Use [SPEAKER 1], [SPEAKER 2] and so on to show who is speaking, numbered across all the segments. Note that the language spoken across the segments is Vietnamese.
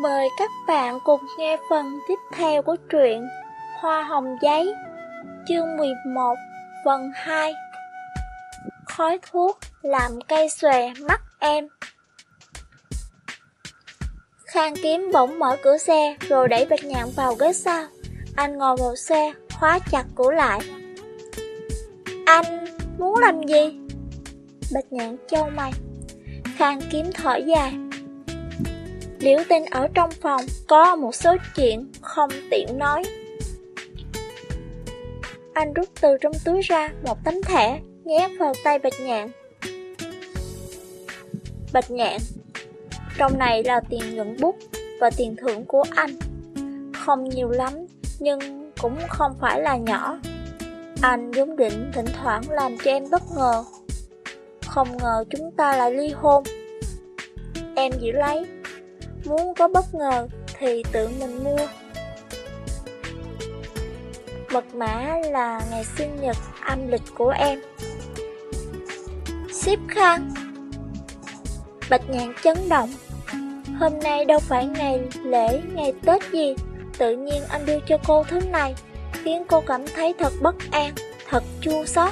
[SPEAKER 1] Mời các bạn cùng nghe phần tiếp theo của truyện Hoa Hồng Giấy Chương 11 phần 2 Khói thuốc làm cây xòe mắt em. Khang kiếm bỗng mở cửa xe rồi đẩy Bạch Nhạn vào ghế sau. Anh ngồi vào xe, khóa chặt cửa lại. Anh muốn làm gì? Bạch Nhạn châu mày. Khang kiếm thở dài. Liễu tinh ở trong phòng có một số chuyện không tiện nói. Anh rút từ trong túi ra một tấm thẻ, nhét vào tay Bạch Nhạn. Bạch Nhạn, trong này là tiền nhuận bút và tiền thưởng của anh. Không nhiều lắm, nhưng cũng không phải là nhỏ. Anh vốn định thỉnh thoảng làm cho em bất ngờ. Không ngờ chúng ta lại ly hôn. Em giữ lấy Muốn có bất ngờ thì tự mình mua. Mật mã là ngày sinh nhật âm lịch của em. Ship khăn Bạch nhạn chấn động. Hôm nay đâu phải ngày lễ, ngày Tết gì? Tự nhiên anh đưa cho cô thứ này Khiến cô cảm thấy thật bất an, thật chua xót.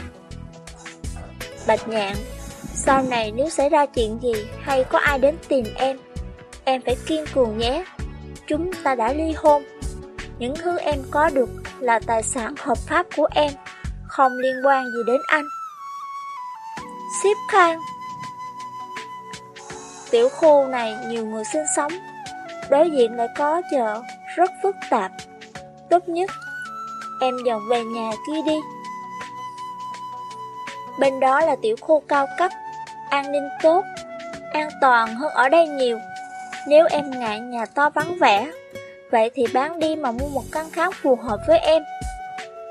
[SPEAKER 1] Bạch nhạn Sau này nếu xảy ra chuyện gì hay có ai đến tìm em? Em phải kiên cường nhé. Chúng ta đã ly hôn. Những thứ em có được là tài sản hợp pháp của em, Không liên quan gì đến anh. Xếp Khang. Tiểu khu này nhiều người sinh sống. Đối diện lại có chợ, Rất phức tạp. Tốt nhất, Em dọn về nhà kia đi. Bên đó là tiểu khu cao cấp, An ninh tốt, An toàn hơn ở đây nhiều nếu em ngại nhà to vắng vẻ, vậy thì bán đi mà mua một căn khác phù hợp với em.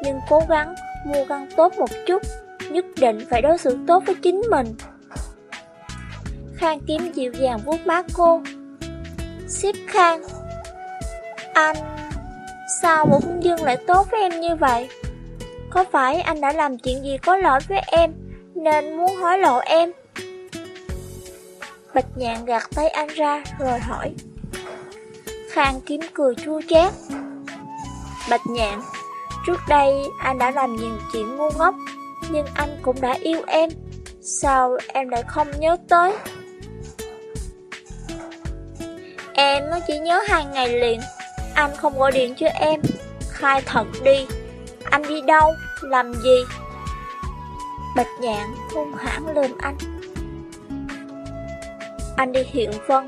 [SPEAKER 1] Nhưng cố gắng mua căn tốt một chút, nhất định phải đối xử tốt với chính mình. Khang kiếm dịu dàng vuốt má cô. Xếp Khang, anh, sao bộ Hung Dương lại tốt với em như vậy? Có phải anh đã làm chuyện gì có lỗi với em, nên muốn hối lộ em? Bạch nhạn gạt tay anh ra rồi hỏi. Khang kiếm cười chua chát. Bạch nhạn Trước đây anh đã làm nhiều chuyện ngu ngốc Nhưng anh cũng đã yêu em. Sao em lại không nhớ tới? Em nó chỉ nhớ hai ngày liền Anh không gọi điện cho em. Khai thật đi Anh đi đâu, làm gì? Bạch nhạn hung hãn lên anh anh đi hiện phân,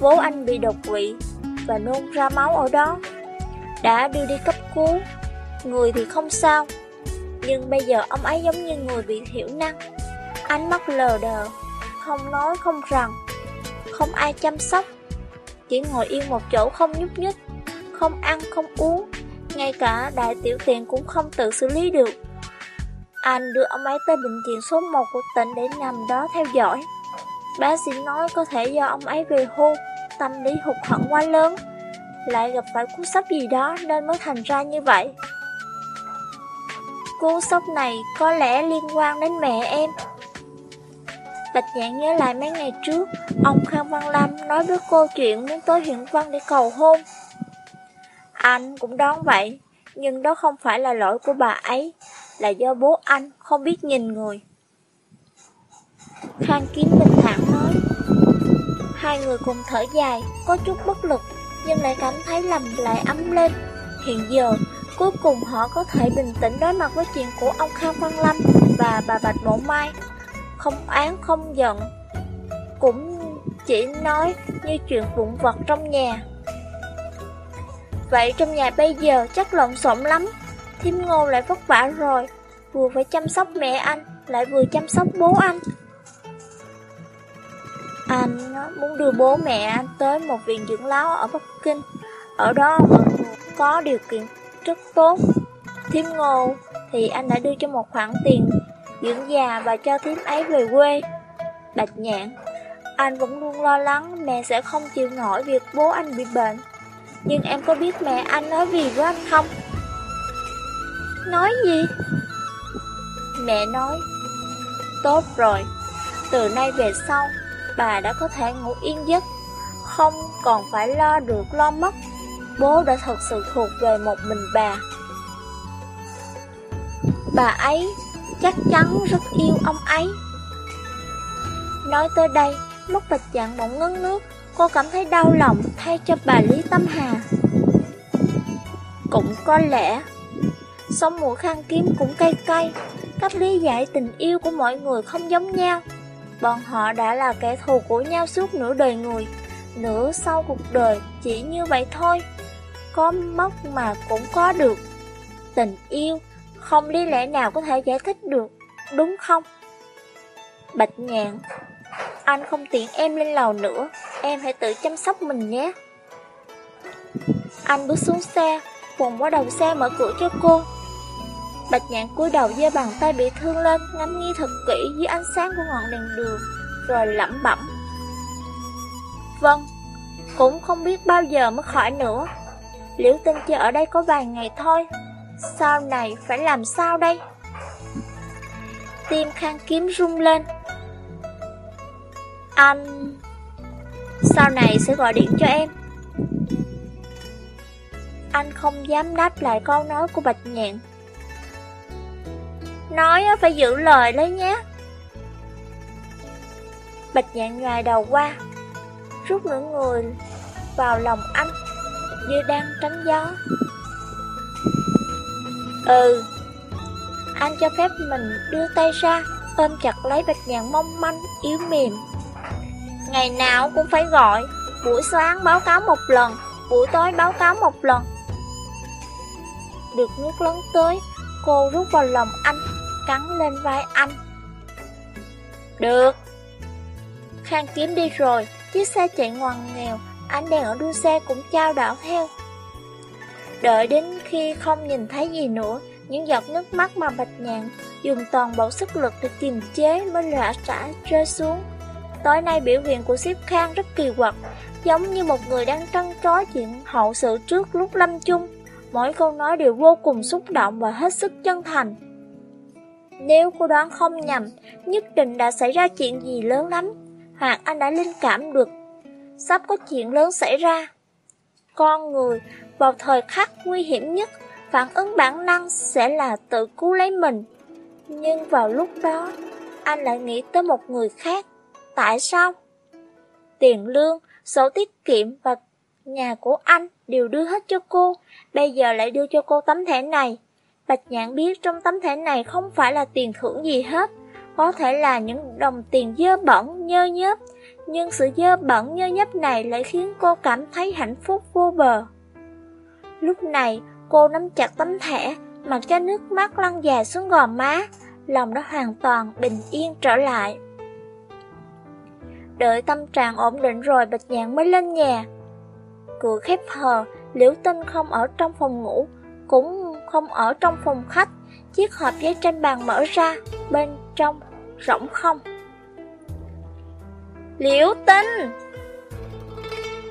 [SPEAKER 1] Bố anh bị đột quỵ Và nôn ra máu ở đó. Đã đưa đi cấp cứu. Người thì không sao. Nhưng bây giờ ông ấy giống như người bị thiểu năng. Ánh mắt lờ đờ Không nói không rằng. Không ai chăm sóc. Chỉ ngồi yên một chỗ không nhúc nhích Không ăn không uống. Ngay cả đại tiểu tiện cũng không tự xử lý được. Anh đưa ông ấy tới bệnh viện số 1 của tỉnh để nằm đó theo dõi. Bác sĩ nói có thể do ông ấy về hưu, tâm lý hụt hẫng quá lớn, lại gặp phải cú sốc gì đó nên mới thành ra như vậy. Cú sốc này có lẽ liên quan đến mẹ em. Bạch Nhạn nhớ lại mấy ngày trước, ông Khang Văn Lâm nói với cô chuyện muốn tới huyện Văn để cầu hôn. Anh cũng đoán vậy, nhưng đó không phải là lỗi của bà ấy, là do bố anh không biết nhìn người. Khang Kiếm bình thản nói. Hai người cùng thở dài, Có chút bất lực, Nhưng lại cảm thấy lầm lại ấm lên. Hiện giờ, Cuối cùng họ có thể bình tĩnh đối mặt với chuyện của ông Khang Văn Lâm Và bà Bạch Bộ Mai. Không án không giận, Cũng chỉ nói như chuyện vụn vật trong nhà. Vậy trong nhà bây giờ chắc lộn xộn lắm. Thiêm ngô lại vất vả rồi, Vừa phải chăm sóc mẹ anh, Lại vừa chăm sóc bố anh anh muốn đưa bố mẹ anh tới một viện dưỡng lão ở Bắc Kinh. Ở đó mọi người có điều kiện rất tốt. Thiếm ngô thì anh đã đưa cho một khoản tiền dưỡng già và cho thiếm ấy về quê. Bạch nhạn, anh vẫn luôn lo lắng mẹ sẽ không chịu nổi việc bố anh bị bệnh. Nhưng em có biết mẹ anh nói gì với anh không? Nói gì? Mẹ nói, tốt rồi, từ nay về sau bà đã có thể ngủ yên giấc, không còn phải lo được lo mất. Bố đã thật sự thuộc về một mình bà. Bà ấy chắc chắn rất yêu ông ấy. Nói tới đây, lúc bạch dạng bỗng ngấn nước, cô cảm thấy đau lòng thay cho bà Lý Tâm Hà. Cũng có lẽ, sống mùa khăn kiếm cũng cay cay, cách lý giải tình yêu của mọi người không giống nhau. Bọn họ đã là kẻ thù của nhau suốt nửa đời người, nửa sau cuộc đời chỉ như vậy thôi. Có mất mà cũng có được. Tình yêu không lý lẽ nào có thể giải thích được, đúng không? Bạch nhạn, anh không tiện em lên lầu nữa, em hãy tự chăm sóc mình nhé. Anh bước xuống xe, vùng qua đầu xe mở cửa cho cô. Bạch nhạn cúi đầu giơ bàn tay bị thương lên, ngắm nghi thật kỹ dưới ánh sáng của ngọn đèn đường, rồi lẩm bẩm. Vâng, cũng không biết bao giờ mới khỏi nữa. Liễu tinh chỉ ở đây có vài ngày thôi, sau này phải làm sao đây? Tim khang kiếm rung lên. Anh... Sau này sẽ gọi điện cho em. Anh không dám đáp lại câu nói của Bạch Nhạn. Nói phải giữ lời đấy nhé. Bạch Nhạn ngoài đầu qua, rút nửa người vào lòng anh, như đang tránh gió. Ừ Anh cho phép mình đưa tay ra Ôm chặt lấy bạch nhạn mong manh Yếu mềm Ngày nào cũng phải gọi Buổi sáng báo cáo một lần Buổi tối báo cáo một lần Được nước lớn tới Cô rút vào lòng anh Cắn lên vai anh Được Khang kiếm đi rồi Chiếc xe chạy ngoằn nghèo Anh đèn ở đuôi xe cũng trao đảo theo Đợi đến khi không nhìn thấy gì nữa, những giọt nước mắt mà bạch nhạn dùng toàn bộ sức lực để kiềm chế mới lạ trả rơi xuống. Tối nay biểu hiện của siếp Khang rất kỳ quặc, giống như một người đang trăn trối chuyện hậu sự trước lúc lâm chung. Mỗi câu nói đều vô cùng xúc động và hết sức chân thành. Nếu cô đoán không nhầm, nhất định đã xảy ra chuyện gì lớn lắm, hoặc anh đã linh cảm được sắp có chuyện lớn xảy ra. Con người vào thời khắc nguy hiểm nhất, phản ứng bản năng sẽ là tự cứu lấy mình. Nhưng vào lúc đó, anh lại nghĩ tới một người khác. Tại sao? Tiền lương, sổ tiết kiệm và nhà của anh đều đưa hết cho cô, bây giờ lại đưa cho cô tấm thẻ này. Bạch nhãn biết trong tấm thẻ này không phải là tiền thưởng gì hết, có thể là những đồng tiền dơ bẩn, nhơ nhớp, nhưng sự dơ bẩn nhơ nhớp này lại khiến cô cảm thấy hạnh phúc vô bờ. Lúc này, cô nắm chặt tấm thẻ, mặc cho nước mắt lăn dài xuống gò má, lòng đã hoàn toàn bình yên trở lại. Đợi tâm trạng ổn định rồi Bạch Nhạn mới lên nhà. Cửa khép hờ, Liễu Tinh không ở trong phòng ngủ, cũng không ở trong phòng khách. Chiếc hộp giấy trên bàn mở ra, bên trong rỗng không. Liễu Tinh!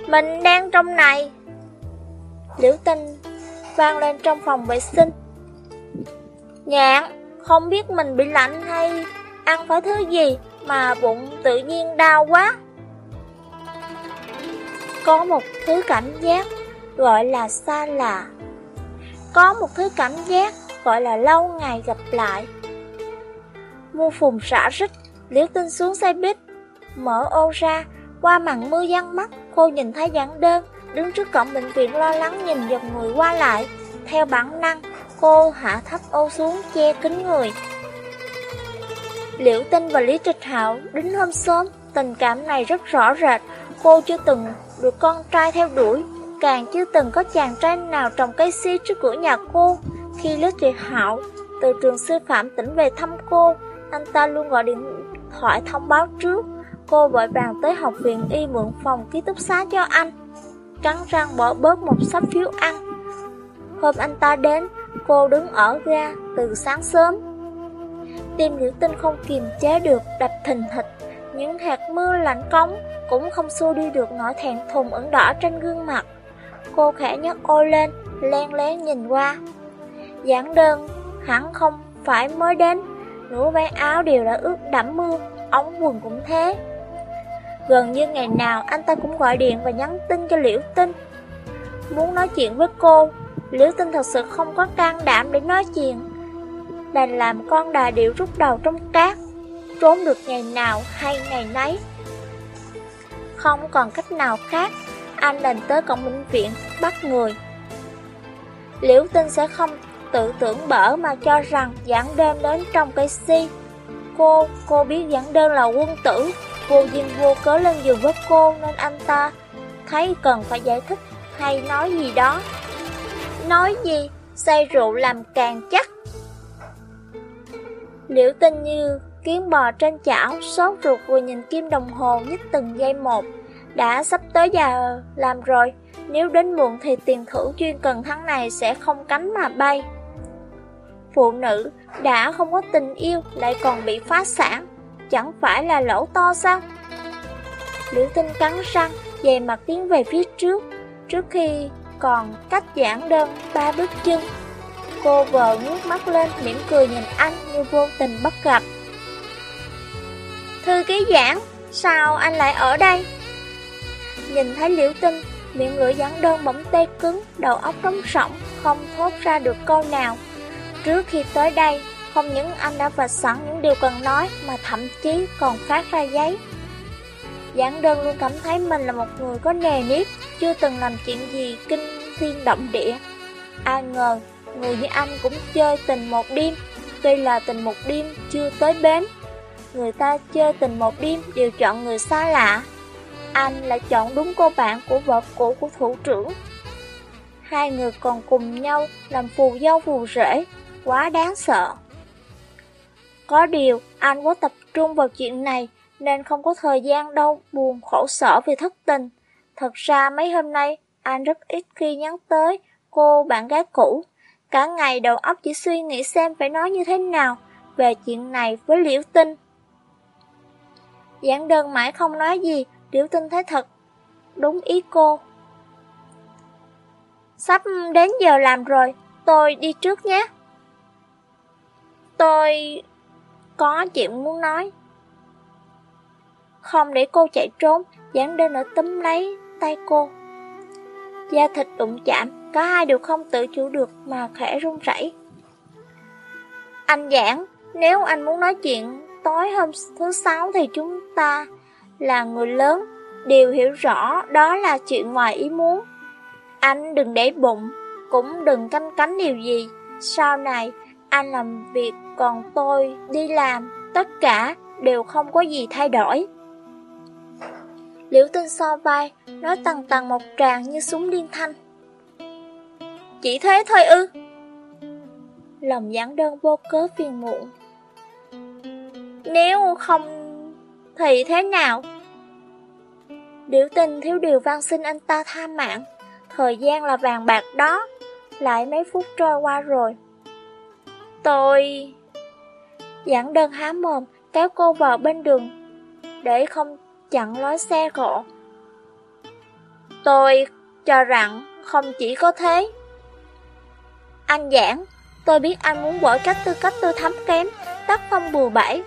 [SPEAKER 1] Mình đang trong này, Liễu tinh vang lên trong phòng vệ sinh. Nhạn, không biết mình bị lạnh hay ăn phải thứ gì mà bụng tự nhiên đau quá. Có một thứ cảm giác gọi là xa lạ. Có một thứ cảm giác gọi là lâu ngày gặp lại. Mua phùng xả rít, liễu tinh xuống xe buýt, mở ô ra, qua màn mưa giăng mắt, cô nhìn thấy giảng đơn, Đứng trước cổng bệnh viện lo lắng nhìn dòng người qua lại. Theo bản năng Cô hạ thấp ô xuống che kính người. Liễu Tinh và Lý Trịch Hạo đến hôm sớm Tình cảm này rất rõ rệt. Cô chưa từng được con trai theo đuổi Càng chưa từng có chàng trai nào trồng cây si trước cửa nhà cô Khi Lý Tuyệt Hạo từ trường sư phạm tỉnh về thăm cô Anh ta luôn gọi điện thoại thông báo trước Cô vội vàng tới học viện y mượn phòng ký túc xá cho anh cắn răng bỏ bớt một sắp phiếu ăn. Hôm anh ta đến, cô đứng ở ga từ sáng sớm. Tim nữ tinh không kiềm chế được đập thình thịch, những hạt mưa lạnh cống cũng không xua đi được nỗi thẹn thùng ửng đỏ trên gương mặt. Cô khẽ nhấc ô lên, len lén nhìn qua. Giảng đơn hẳn không phải mới đến, nửa váy áo đều đã ướt đẫm mưa, ống quần cũng thế. Gần như ngày nào anh ta cũng gọi điện và nhắn tin cho Liễu Tinh. Muốn nói chuyện với cô, Liễu Tinh thật sự không có can đảm để nói chuyện. Đành làm con đà điệu rút đầu trong cát, trốn được ngày nào hay ngày nấy. Không còn cách nào khác, anh đành tới cổng bệnh viện bắt người. Liễu Tinh sẽ không tự tưởng bở mà cho rằng giảng đơn đến trong cây si. Cô, cô biết giảng đơn là quân tử, vô duyên vô cớ lên giường với cô nên anh ta thấy cần phải giải thích hay nói gì đó. Nói gì? Say rượu làm càng chắc. Liễu tinh như kiến bò trên chảo, sốt ruột vừa nhìn kim đồng hồ nhích từng giây một. Đã sắp tới giờ làm rồi, nếu đến muộn thì tiền thưởng chuyên cần tháng này sẽ không cánh mà bay. Phụ nữ đã không có tình yêu lại còn bị phá sản, chẳng phải là lỗ to sao? Liễu tinh cắn răng, dày mặt tiến về phía trước, trước khi còn cách giảng đơn ba bước chân. Cô vợ ngước mắt lên, mỉm cười nhìn anh như vô tình bắt gặp. Thư ký giảng, sao anh lại ở đây? Nhìn thấy liễu tinh, miệng lưỡi giảng đơn bỗng tê cứng, đầu óc trống rỗng, không thốt ra được câu nào. Trước khi tới đây, không những anh đã vạch sẵn những điều cần nói, mà thậm chí còn phát ra giấy. Giảng đơn luôn cảm thấy mình là một người có nề nếp, chưa từng làm chuyện gì kinh thiên động địa. Ai ngờ, người như anh cũng chơi tình một đêm, tuy là tình một đêm chưa tới bến. Người ta chơi tình một đêm đều chọn người xa lạ. Anh lại chọn đúng cô bạn của vợ cũ của thủ trưởng. Hai người còn cùng nhau làm phù dâu phù rể, quá đáng sợ. Có điều, anh quá tập trung vào chuyện này, nên không có thời gian đâu buồn khổ sở vì thất tình. Thật ra mấy hôm nay, anh rất ít khi nhắn tới cô bạn gái cũ. Cả ngày đầu óc chỉ suy nghĩ xem phải nói như thế nào về chuyện này với Liễu Tinh. Giảng đơn mãi không nói gì, Liễu Tinh thấy thật, đúng ý cô. Sắp đến giờ làm rồi, tôi đi trước nhé. Tôi có chuyện muốn nói. Không để cô chạy trốn, giảng đơn ở túm lấy tay cô. Da thịt đụng chạm, cả hai đều không tự chủ được mà khẽ run rẩy. Anh giảng, nếu anh muốn nói chuyện tối hôm thứ sáu thì chúng ta là người lớn, đều hiểu rõ đó là chuyện ngoài ý muốn. Anh đừng để bụng, cũng đừng canh cánh điều gì. Sau này, anh làm việc còn tôi đi làm, tất cả đều không có gì thay đổi. Liễu tinh so vai, nói tầng tầng một tràng như súng điên thanh. Chỉ thế thôi ư? Lòng giảng đơn vô cớ phiền muộn. Nếu không thì thế nào? Liễu tình thiếu điều văn xin anh ta tha mạng. Thời gian là vàng bạc đó. Lại mấy phút trôi qua rồi. Tôi... Giảng đơn há mồm, kéo cô vào bên đường, để không chặn lối xe cộ. Tôi cho rằng không chỉ có thế. Anh giảng, tôi biết anh muốn bỏ trách tư cách tư thấm kém, tác phong bừa bãi.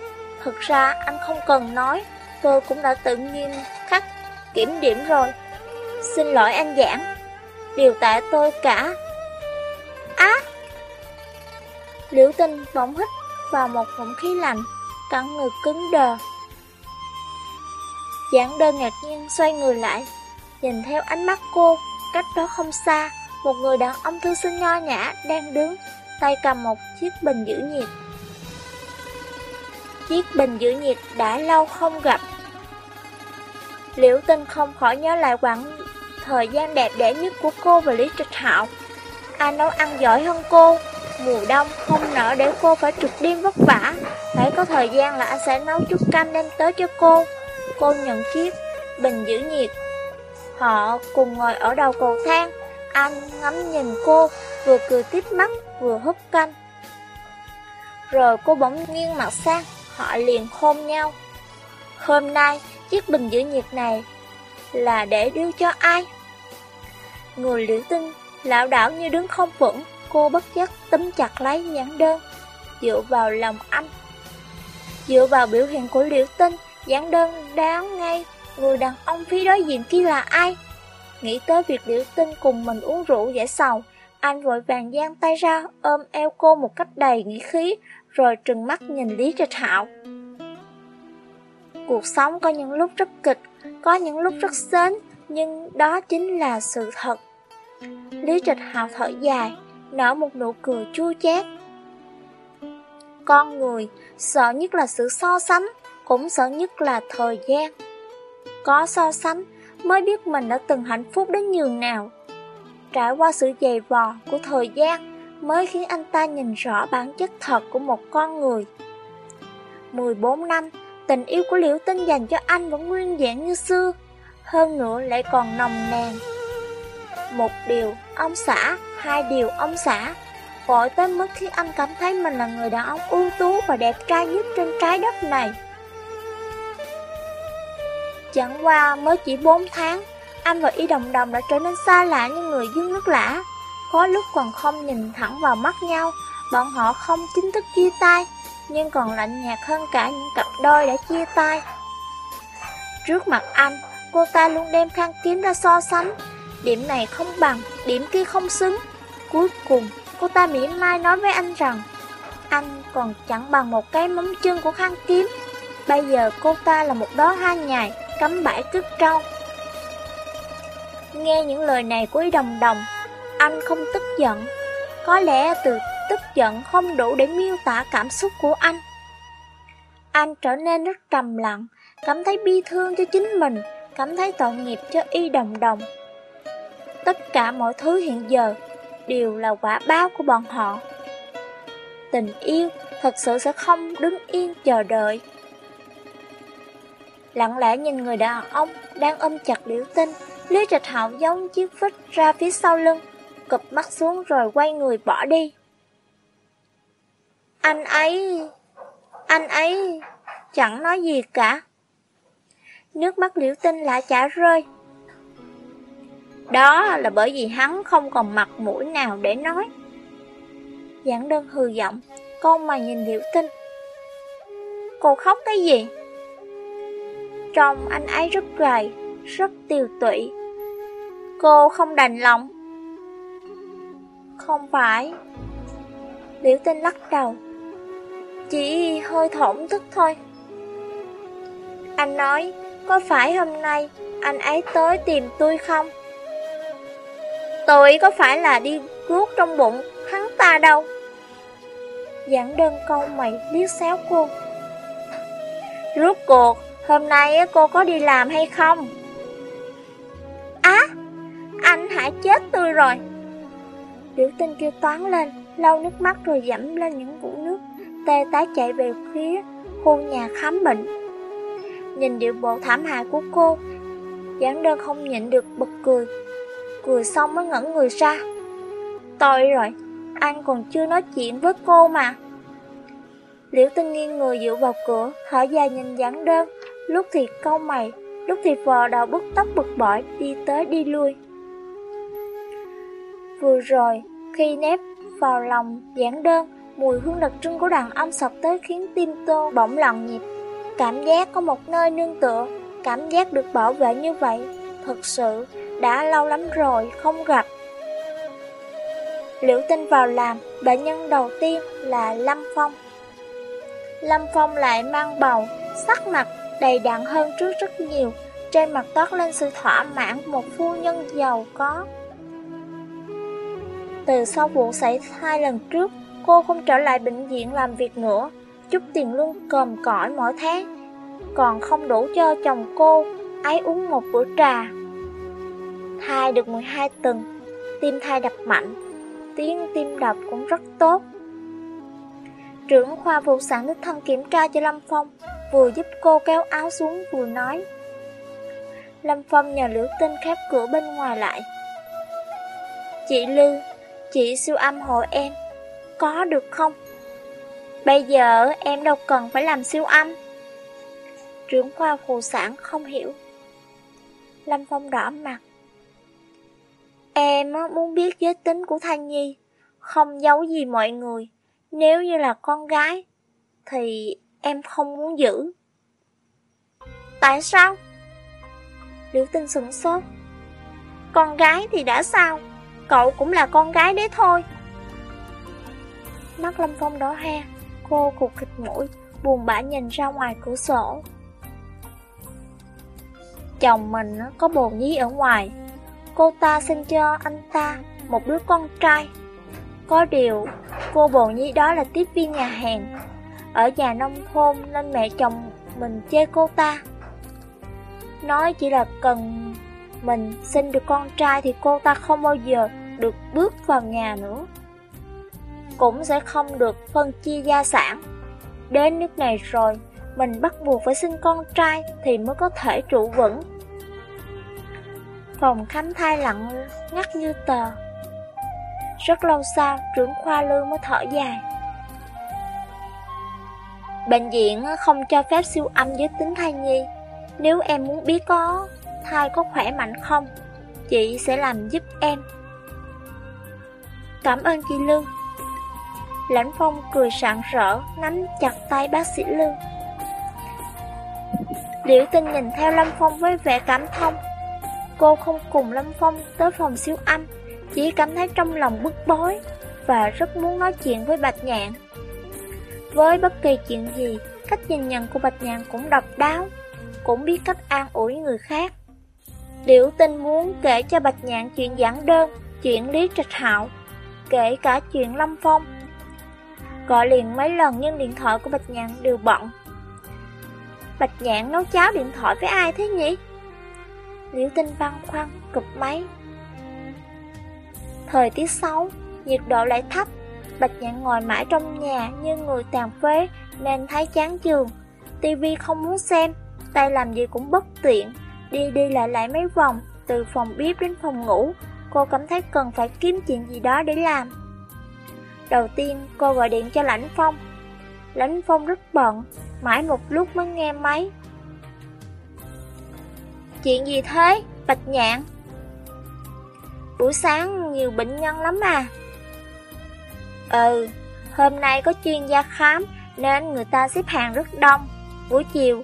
[SPEAKER 1] Thực ra anh không cần nói, tôi cũng đã tự nhiên khắc kiểm điểm rồi. Xin lỗi anh giảng, điều tại tôi cả. Á! Liễu tinh bỗng hít vào một ngụm khí lạnh, cắn người cứng đờ. Giảng đơn ngạc nhiên xoay người lại, nhìn theo ánh mắt cô, cách đó không xa, một người đàn ông thư sinh nho nhã đang đứng, tay cầm một chiếc bình giữ nhiệt. Chiếc bình giữ nhiệt đã lâu không gặp. Liễu tinh không khỏi nhớ lại quãng thời gian đẹp đẽ nhất của cô và Lý Trịch Hạo. Anh nấu ăn giỏi hơn cô, mùa đông không nở để cô phải trực đêm vất vả, phải có thời gian là anh sẽ nấu chút canh đem tới cho cô. Cô nhận chiếc bình giữ nhiệt. Họ cùng ngồi ở đầu cầu thang, anh ngắm nhìn cô, vừa cười tiếp mắt, vừa húp canh. Rồi cô bỗng nghiêng mặt sang, họ liền hôn nhau. Hôm nay, chiếc bình giữ nhiệt này là để đưa cho ai? Người liễu tinh, lão đảo như đứng không vững, cô bất giác tấm chặt lấy nhãn đơn, dựa vào lòng anh. Dựa vào biểu hiện của liễu tinh, nhãn đơn đáng ngay Người đàn ông phía đối diện kia là ai? Nghĩ tới việc liễu tinh cùng mình uống rượu giải sầu, anh vội vàng giang tay ra ôm eo cô một cách đầy nghĩa khí, rồi trừng mắt nhìn Lý Trạch Hạo. Cuộc sống có những lúc rất kịch, có những lúc rất sến, nhưng đó chính là sự thật. Lý Trạch Hạo thở dài, nở một nụ cười chua chát. Con người sợ nhất là sự so sánh, cũng sợ nhất là thời gian. Có so sánh mới biết mình đã từng hạnh phúc đến nhường nào. Trải qua sự dày vò của thời gian mới khiến anh ta nhìn rõ bản chất thật của một con người. 14 năm, tình yêu của Liễu Tinh dành cho anh vẫn nguyên vẹn như xưa, hơn nữa lại còn nồng nàn. Một điều, ông xã, hai điều, ông xã, vội tới mức khiến anh cảm thấy mình là người đàn ông ưu tú và đẹp trai nhất trên trái đất này. Chẳng qua mới chỉ 4 tháng, anh và Y Đồng Đồng đã trở nên xa lạ như người dương nước lã. Có lúc còn không nhìn thẳng vào mắt nhau, bọn họ không chính thức chia tay, nhưng còn lạnh nhạt hơn cả những cặp đôi đã chia tay. Trước mặt anh, cô ta luôn đem khăn kiếm ra so sánh, điểm này không bằng, điểm kia không xứng. Cuối cùng, cô ta mỉm mai nói với anh rằng, anh còn chẳng bằng một cái móng chân của khăn kiếm. Bây giờ cô ta là một đó hoa nhài, cắm bãi cứt trâu. Nghe những lời này của đồng đồng, anh không tức giận. Có lẽ từ tức giận không đủ để miêu tả cảm xúc của anh. Anh trở nên rất trầm lặng, cảm thấy bi thương cho chính mình, cảm thấy tội nghiệp cho y đồng đồng. Tất cả mọi thứ hiện giờ đều là quả báo của bọn họ. Tình yêu thật sự sẽ không đứng yên chờ đợi. Lặng lẽ nhìn người đàn ông đang ôm chặt liễu tinh, Lý Trạch Hạo giống chiếc vít ra phía sau lưng, cụp mắt xuống rồi quay người bỏ đi. Anh ấy, anh ấy chẳng nói gì cả. Nước mắt liễu tinh lại chả rơi. Đó là bởi vì hắn không còn mặt mũi nào để nói. Giảng đơn hư giọng, con mà nhìn liễu tinh. Cô khóc cái gì? Trông anh ấy rất gầy, rất tiêu tụy. Cô không đành lòng. Không phải. Liễu tinh lắc đầu. Chỉ hơi thổn thức thôi. Anh nói, có phải hôm nay anh ấy tới tìm tôi không? Tôi có phải là đi guốc trong bụng hắn ta đâu. Giảng đơn câu mày liếc xéo cô. Rốt cuộc, hôm nay cô có đi làm hay không? Á, anh hại chết tôi rồi. Biểu tinh kêu toán lên, lau nước mắt rồi dẫm lên những vũng nước, tê tái chạy về phía khu nhà khám bệnh. Nhìn điệu bộ thảm hại của cô, giảng đơn không nhịn được bật cười. Cười xong mới ngẩn người ra. Tội rồi, anh còn chưa nói chuyện với cô mà. Liễu tinh nghiêng người dựa vào cửa, thở dài nhìn giảng đơn, lúc thì câu mày, lúc thì vò đầu bức tóc bực bội đi tới đi lui. Vừa rồi, khi nếp vào lòng giảng đơn, mùi hương đặc trưng của đàn ông sọc tới khiến tim tô bỗng loạn nhịp. Cảm giác có một nơi nương tựa, cảm giác được bảo vệ như vậy, thật sự đã lâu lắm rồi không gặp. Liễu tinh vào làm, bệnh nhân đầu tiên là Lâm Phong. Lâm Phong lại mang bầu, sắc mặt đầy đặn hơn trước rất nhiều, trên mặt toát lên sự thỏa mãn một phu nhân giàu có. Từ sau vụ xảy hai lần trước, cô không trở lại bệnh viện làm việc nữa, chút tiền lương còm cõi mỗi tháng, còn không đủ cho chồng cô ấy uống một bữa trà. Thai được 12 tuần, tim thai đập mạnh, tiếng tim đập cũng rất tốt. Trưởng khoa phụ sản đích thân kiểm tra cho Lâm Phong, vừa giúp cô kéo áo xuống vừa nói. Lâm Phong nhờ Liễu Tinh khép cửa bên ngoài lại. Chị Lư, chị siêu âm hộ em, có được không? Bây giờ em đâu cần phải làm siêu âm. Trưởng khoa phụ sản không hiểu. Lâm Phong đỏ mặt. Em muốn biết giới tính của Thanh Nhi, không giấu gì mọi người. Nếu như là con gái, thì em không muốn giữ. Tại sao? Liễu tinh sửng sốt Con gái thì đã sao Cậu cũng là con gái đấy thôi. Mắt Lâm Phong đỏ he Cô cục thịt mũi, Buồn bã nhìn ra ngoài cửa sổ. Chồng mình có bồn nhí ở ngoài. Cô ta sinh cho anh ta Một đứa con trai. Có điều, Cô bồn nhí đó là tiếp viên nhà hàng. Ở nhà nông thôn Nên mẹ chồng mình chê cô ta. Nói chỉ là cần mình sinh được con trai Thì cô ta không bao giờ Được bước vào nhà nữa Cũng sẽ không được phân chia gia sản Đến nước này rồi, mình bắt buộc phải sinh con trai thì mới có thể trụ vững. Phòng khám thai lặng ngắt như tờ. Rất lâu sau, trưởng khoa lương mới thở dài. Bệnh viện không cho phép siêu âm giới tính thai nhi. Nếu em muốn biết có thai có khỏe mạnh không, chị sẽ làm giúp em. Cảm ơn chị Lương. Lãnh Phong cười sảng rỡ, nắm chặt tay bác sĩ Lương. Liễu tinh nhìn theo Lâm Phong với vẻ cảm thông. Cô không cùng Lâm Phong tới phòng siêu âm, chỉ cảm thấy trong lòng bức bối và rất muốn nói chuyện với Bạch Nhạn. Với bất kỳ chuyện gì, cách nhìn nhận của Bạch Nhạn cũng độc đáo, cũng biết cách an ủi người khác. Liễu tinh muốn kể cho Bạch Nhạn chuyện giảng đơn, chuyện Lý Trạch Hạo, kể cả chuyện Lâm Phong. Gọi liền mấy lần nhưng điện thoại của Bạch Nhạn đều bận. Bạch Nhạn nấu cháo điện thoại với ai thế nhỉ? Liễu tinh văn khoăn, cụp máy. Thời tiết xấu, nhiệt độ lại thấp. Bạch Nhạn ngồi mãi trong nhà như người tàn phế Nên thấy chán chường. Tivi không muốn xem Tay làm gì cũng bất tiện. Đi đi lại lại mấy vòng, Từ phòng bếp đến phòng ngủ, Cô cảm thấy cần phải kiếm chuyện gì đó để làm. Đầu tiên, cô gọi điện cho Lãnh Phong. Lãnh Phong rất bận, Mãi một lúc mới nghe máy. Chuyện gì thế? Bạch nhạn? Buổi sáng nhiều bệnh nhân lắm à? Ừ Hôm nay có chuyên gia khám Nên người ta xếp hàng rất đông. Buổi chiều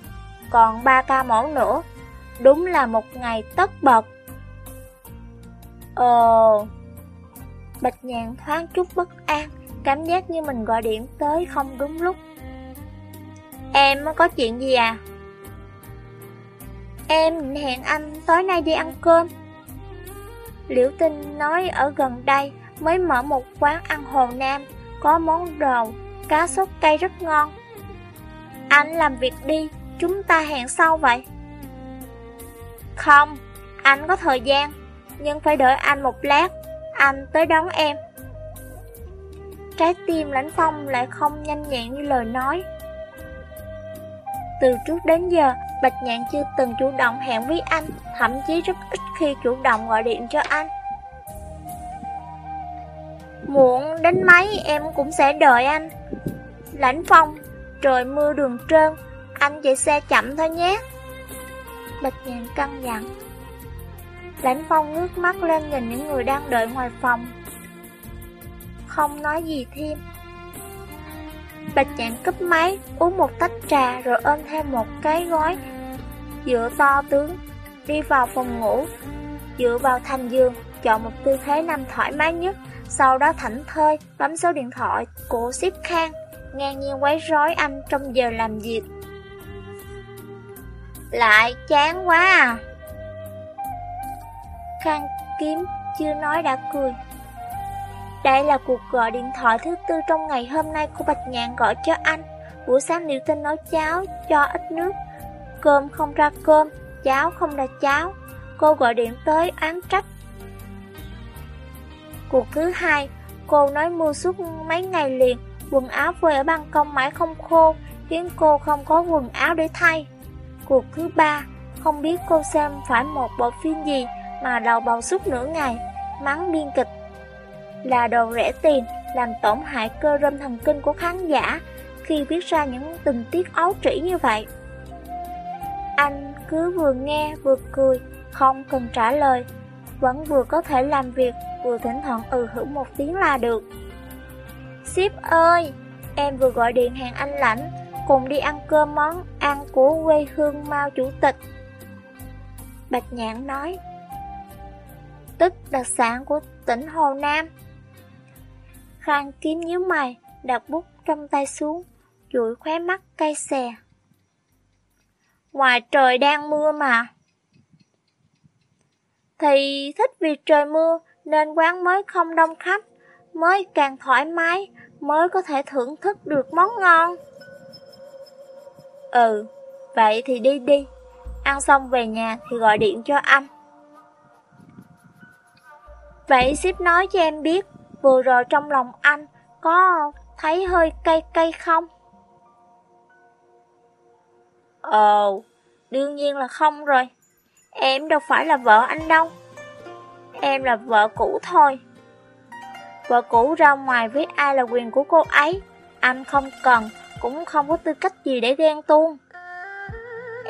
[SPEAKER 1] Còn 3 ca mẫu nữa. Đúng là một ngày tất bật Ồ Bạch nhàn thoáng chút bất an, cảm giác như mình gọi điện tới không đúng lúc. Em có chuyện gì à? Em hẹn anh tối nay đi ăn cơm. Liễu Tinh nói ở gần đây mới mở một quán ăn Hồ Nam, có món đồ, cá sốt cay rất ngon. Anh làm việc đi, chúng ta hẹn sau vậy. Không, anh có thời gian, nhưng phải đợi anh một lát, anh tới đón em. Trái tim lãnh phong lại không nhanh nhẹn như lời nói. Từ trước đến giờ, Bạch Nhạn chưa từng chủ động hẹn với anh, thậm chí rất ít khi chủ động gọi điện cho anh. Muộn đến mấy em cũng sẽ đợi anh. Lãnh phong, trời mưa đường trơn, anh chạy xe chậm thôi nhé. Bạch Nhạn căng dặn. Lãnh Phong ngước mắt lên nhìn những người đang đợi ngoài phòng. Không nói gì thêm. Bạch Nhạn cấp máy, uống một tách trà rồi ôm thêm một cái gói. Dựa to tướng, đi vào phòng ngủ, dựa vào thành giường, chọn một tư thế nằm thoải mái nhất, sau đó thảnh thơi, bấm số điện thoại của ship khang, ngang nhiên quấy rối anh trong giờ làm việc. Lại chán quá à Khang kiếm chưa nói đã cười. Đây là cuộc gọi điện thoại thứ tư trong ngày hôm nay của Bạch Nhạn gọi cho anh. Buổi sáng Liệu Tinh nấu cháo cho ít nước. Cơm không ra cơm, cháo không ra cháo. Cô gọi điện tới án trách. Cuộc thứ hai, cô nói mưa suốt mấy ngày liền, quần áo phơi ở ban công mãi không khô, khiến cô không có quần áo để thay. Cuộc thứ ba, không biết cô xem phải một bộ phim gì mà đầu bầu suốt nửa ngày, mắng biên kịch. Là đồ rẻ tiền, làm tổn hại cơ râm thần kinh của khán giả khi viết ra những tình tiết ấu trĩ như vậy. Anh cứ vừa nghe vừa cười, không cần trả lời, vẫn vừa có thể làm việc, vừa thỉnh thoảng ừ hử một tiếng là được. Ship ơi, em vừa gọi điện hẹn anh lãnh, cùng đi ăn cơm món ăn của quê hương Mao Chủ tịch. Bạch nhãn nói. Tức đặc sản của tỉnh Hồ Nam. Khang kiếm nhíu mày, đặt bút trong tay xuống, chuỗi khóe mắt cay xè. Ngoài trời đang mưa mà. Thì thích vì trời mưa nên quán mới không đông khách, mới càng thoải mái, mới có thể thưởng thức được món ngon. Ừ, vậy thì đi đi. Ăn xong về nhà thì gọi điện cho anh. Vậy ship nói cho em biết, vừa rồi trong lòng anh có thấy hơi cay cay không? Ồ, đương nhiên là không rồi. Em đâu phải là vợ anh đâu. Em là vợ cũ thôi. Vợ cũ ra ngoài với ai là quyền của cô ấy. Anh không cần, cũng không có tư cách gì để ghen tuông.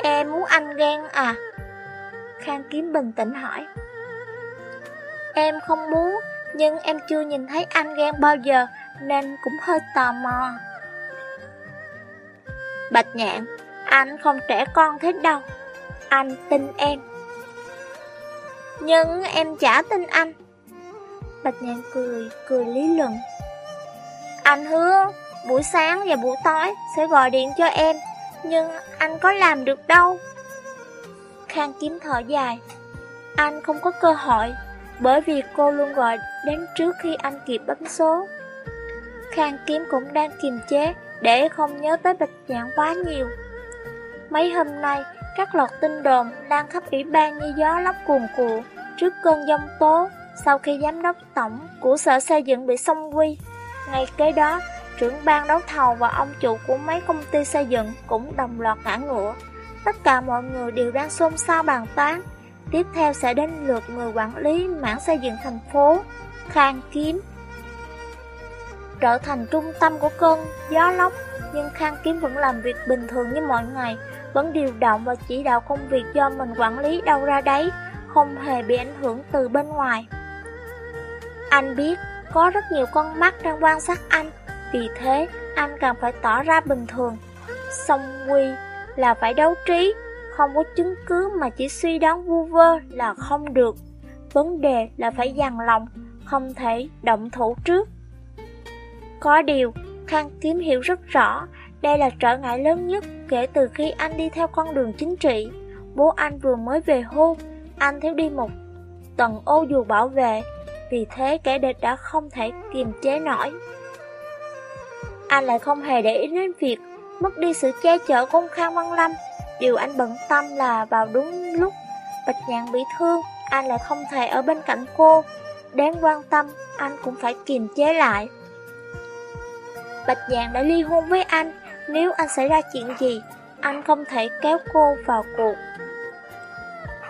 [SPEAKER 1] Em muốn anh ghen à? Khang Kiếm bình tĩnh hỏi. Em không muốn, nhưng em chưa nhìn thấy anh ghen bao giờ, nên cũng hơi tò mò. Bạch nhạn, anh không trẻ con thế đâu. Anh tin em. Nhưng em chả tin anh. Bạch nhạn cười, cười lý luận. Anh hứa, buổi sáng và buổi tối sẽ gọi điện cho em, nhưng anh có làm được đâu. Khang kiếm thở dài. Anh không có cơ hội, bởi vì cô luôn gọi đến trước khi anh kịp bấm số. Khang kiếm cũng đang kiềm chế để không nhớ tới bạch nhạn quá nhiều. Mấy hôm nay, các lọt tin đồn đang khắp ủy ban như gió lốc cuồn cuộn trước cơn giông tố sau khi giám đốc tổng của sở xây dựng bị xông quy. Ngay kế đó, trưởng ban đấu thầu và ông chủ của mấy công ty xây dựng cũng đồng loạt ngã ngựa. Tất cả mọi người đều đang xôn xao bàn tán. Tiếp theo sẽ đến lượt người quản lý mảng xây dựng thành phố, Khang Kiếm. Trở thành trung tâm của cơn gió lốc, nhưng Khang Kiếm vẫn làm việc bình thường như mọi ngày, vẫn điều động và chỉ đạo công việc do mình quản lý đâu ra đấy, không hề bị ảnh hưởng từ bên ngoài. Anh biết, có rất nhiều con mắt đang quan sát anh, vì thế anh cần phải tỏ ra bình thường. Song quy là phải đấu trí, không có chứng cứ mà chỉ suy đoán vu vơ là không được. Vấn đề là phải dằn lòng, không thể động thủ trước. Có điều, Khang Kiếm hiểu rất rõ, đây là trở ngại lớn nhất kể từ khi anh đi theo con đường chính trị. Bố anh vừa mới về hôn, anh thiếu đi một tầng ô dù bảo vệ, vì thế kẻ địch đã không thể kiềm chế nổi. Anh lại không hề để ý đến việc mất đi sự che chở của ông Khang Văn Lâm. Điều anh bận tâm là vào đúng lúc Bạch Nhạn bị thương, anh lại không thể ở bên cạnh cô. Đáng quan tâm, anh cũng phải kiềm chế lại. Bạch Nhạn đã ly hôn với anh, nếu anh xảy ra chuyện gì, anh không thể kéo cô vào cuộc.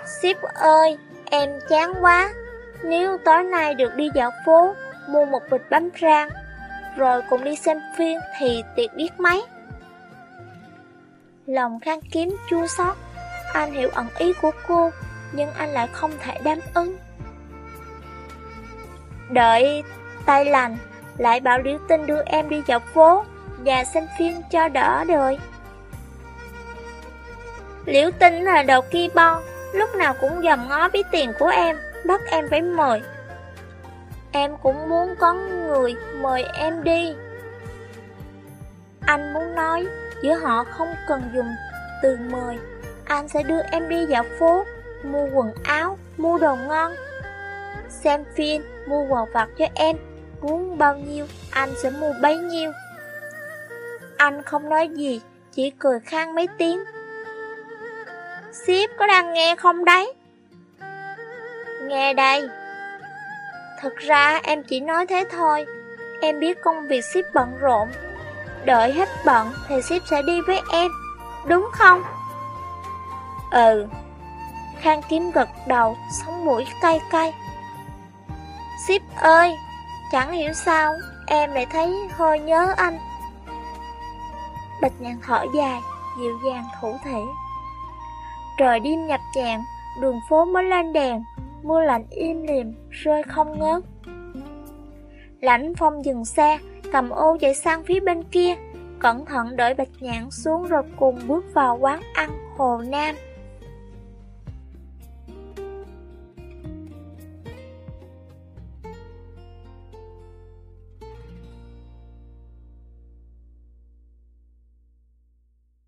[SPEAKER 1] Sếp ơi, em chán quá. Nếu tối nay được đi dạo phố, mua một bịch bánh rang, rồi cùng đi xem phim thì tiệc biết mấy. Lòng khang kiếm chua xót. Anh hiểu ẩn ý của cô, Nhưng anh lại không thể đáp ứng. Đợi tay lành, Lại bảo Liễu Tinh đưa em đi dạo phố Và xem phim cho đỡ đời. Liễu Tinh là đầu kia bon Lúc nào cũng dòm ngó bí tiền của em, Bắt em phải mời. Em cũng muốn có người mời em đi. Anh muốn nói Giữa họ không cần dùng từ mời. Anh sẽ đưa em đi dạo phố Mua quần áo, mua đồ ngon. Xem phim, mua quà vặt cho em. Muốn bao nhiêu, anh sẽ mua bấy nhiêu. Anh không nói gì Chỉ cười khang mấy tiếng. Sếp có đang nghe không đấy? Nghe đây. Thật ra em chỉ nói thế thôi. Em biết công việc ship bận rộn. Đợi hết bận thì ship sẽ đi với em. Đúng không? Ừ. Khang kiếm gật đầu, Sống mũi cay cay. Ship ơi, Chẳng hiểu sao Em lại thấy hơi nhớ anh. Bạch nhàn thở dài, Dịu dàng thủ thể. Trời đêm nhập tràn Đường phố mới lên đèn. Mưa lạnh im lìm Rơi không ngớt Lãnh phong dừng xe cầm ô chạy sang phía bên kia, cẩn thận đợi bạch nhãn xuống rồi cùng bước vào quán ăn Hồ Nam.